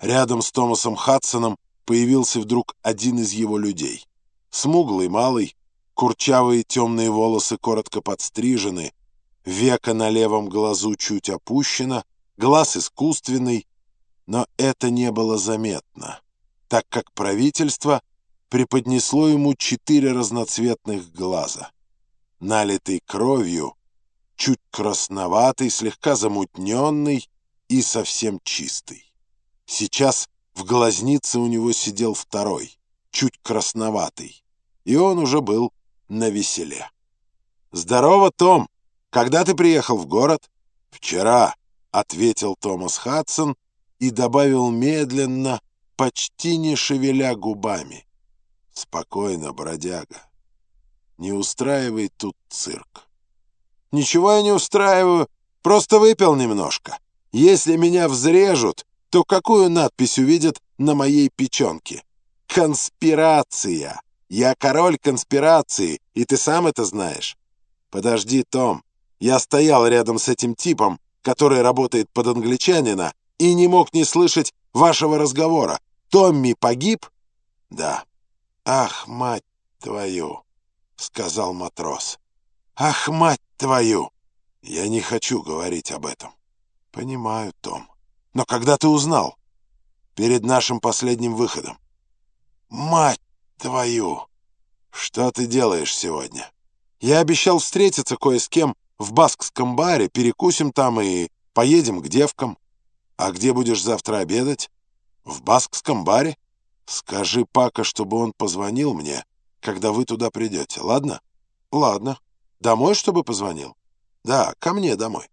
Рядом с Томасом Хадсоном появился вдруг один из его людей. Смуглый, малый, курчавые темные волосы коротко подстрижены, века на левом глазу чуть опущено, глаз искусственный, но это не было заметно, так как правительство преподнесло ему четыре разноцветных глаза. Налитый кровью, чуть красноватый, слегка замутненный и совсем чистый. Сейчас в глазнице у него сидел второй, чуть красноватый, и он уже был на веселе. «Здорово, Том! Когда ты приехал в город?» «Вчера», — ответил Томас Хадсон и добавил медленно, почти не шевеля губами. «Спокойно, бродяга. Не устраивай тут цирк». «Ничего я не устраиваю, просто выпил немножко. Если меня взрежут, то какую надпись увидят на моей печенке? «Конспирация! Я король конспирации, и ты сам это знаешь». «Подожди, Том. Я стоял рядом с этим типом, который работает под англичанина, и не мог не слышать вашего разговора. Томми погиб?» «Да». «Ах, мать твою!» — сказал матрос. «Ах, мать твою!» «Я не хочу говорить об этом». «Понимаю, Том». Но когда ты узнал? Перед нашим последним выходом. Мать твою! Что ты делаешь сегодня? Я обещал встретиться кое с кем в баскском баре, перекусим там и поедем к девкам. А где будешь завтра обедать? В баскском баре? Скажи Пака, чтобы он позвонил мне, когда вы туда придете, ладно? Ладно. Домой, чтобы позвонил? Да, ко мне домой.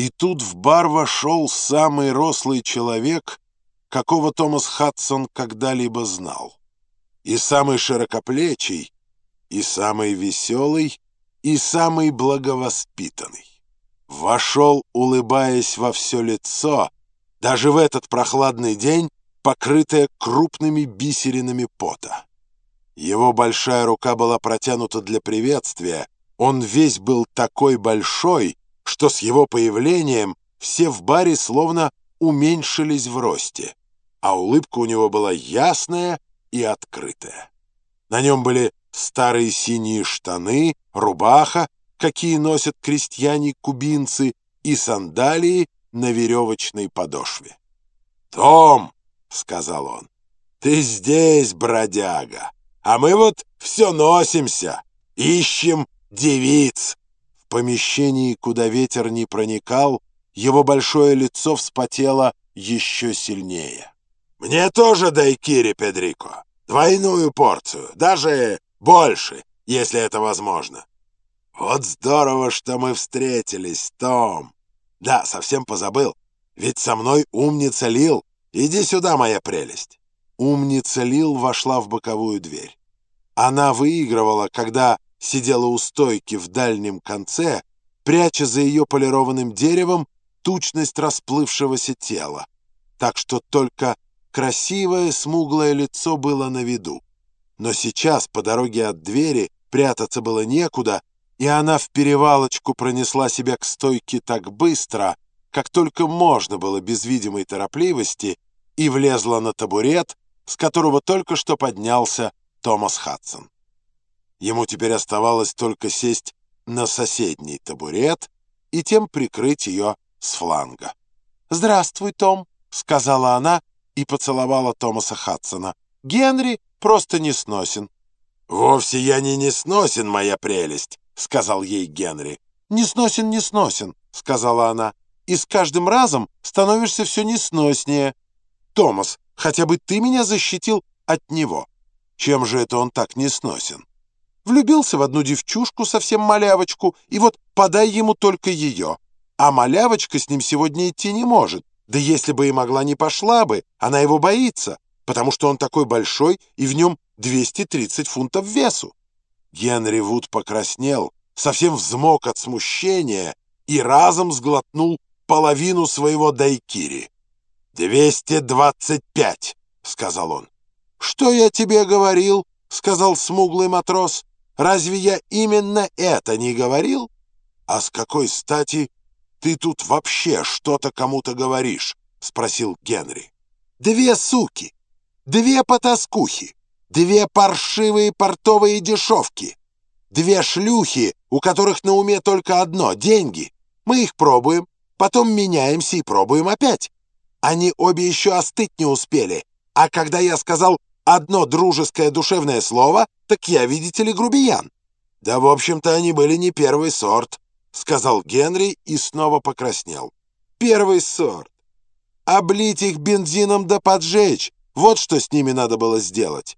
И тут в бар вошел самый рослый человек, какого Томас Хадсон когда-либо знал. И самый широкоплечий, и самый веселый, и самый благовоспитанный. Вошел, улыбаясь во все лицо, даже в этот прохладный день, покрытое крупными бисеринами пота. Его большая рука была протянута для приветствия, он весь был такой большой, что с его появлением все в баре словно уменьшились в росте, а улыбка у него была ясная и открытая. На нем были старые синие штаны, рубаха, какие носят крестьяне-кубинцы, и сандалии на веревочной подошве. «Том!» — сказал он. «Ты здесь, бродяга, а мы вот все носимся, ищем девиц, помещении, куда ветер не проникал, его большое лицо вспотело еще сильнее. «Мне тоже дай кири, Педрико. Двойную порцию, даже больше, если это возможно». «Вот здорово, что мы встретились, Том!» «Да, совсем позабыл. Ведь со мной умница Лил. Иди сюда, моя прелесть!» Умница Лил вошла в боковую дверь. Она выигрывала, когда сидела у стойки в дальнем конце, пряча за ее полированным деревом тучность расплывшегося тела, так что только красивое смуглое лицо было на виду. Но сейчас по дороге от двери прятаться было некуда, и она в перевалочку пронесла себя к стойке так быстро, как только можно было без видимой торопливости, и влезла на табурет, с которого только что поднялся Томас Хадсон. Ему теперь оставалось только сесть на соседний табурет и тем прикрыть ее с фланга. «Здравствуй, Том», — сказала она и поцеловала Томаса Хадсона. «Генри просто не сносен». «Вовсе я не несносен, моя прелесть», — сказал ей Генри. «Не сносен, не сносен», — сказала она. «И с каждым разом становишься все несноснее. Томас, хотя бы ты меня защитил от него. Чем же это он так несносен?» Влюбился в одну девчушку, совсем малявочку, и вот подай ему только ее. А малявочка с ним сегодня идти не может. Да если бы и могла, не пошла бы. Она его боится, потому что он такой большой, и в нем 230 фунтов весу. Генри Вуд покраснел, совсем взмок от смущения и разом сглотнул половину своего дайкири. «Двести двадцать пять», — сказал он. «Что я тебе говорил?» — сказал смуглый матрос. Разве я именно это не говорил? А с какой стати ты тут вообще что-то кому-то говоришь? Спросил Генри. Две суки, две потаскухи, две паршивые портовые дешевки, две шлюхи, у которых на уме только одно — деньги. Мы их пробуем, потом меняемся и пробуем опять. Они обе еще остыть не успели, а когда я сказал одно дружеское душевное слово, так я, видите ли, грубиян. Да, в общем-то, они были не первый сорт, сказал Генри и снова покраснел. Первый сорт. Облить их бензином да поджечь. Вот что с ними надо было сделать.